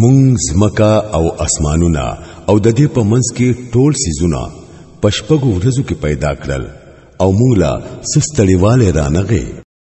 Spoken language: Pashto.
مونږ زمکا او اسمانونه او د دې په منځ کې ټول سيزونه پشپګو ورځو کې پیدا کړل او مولا سستړیواله رانغه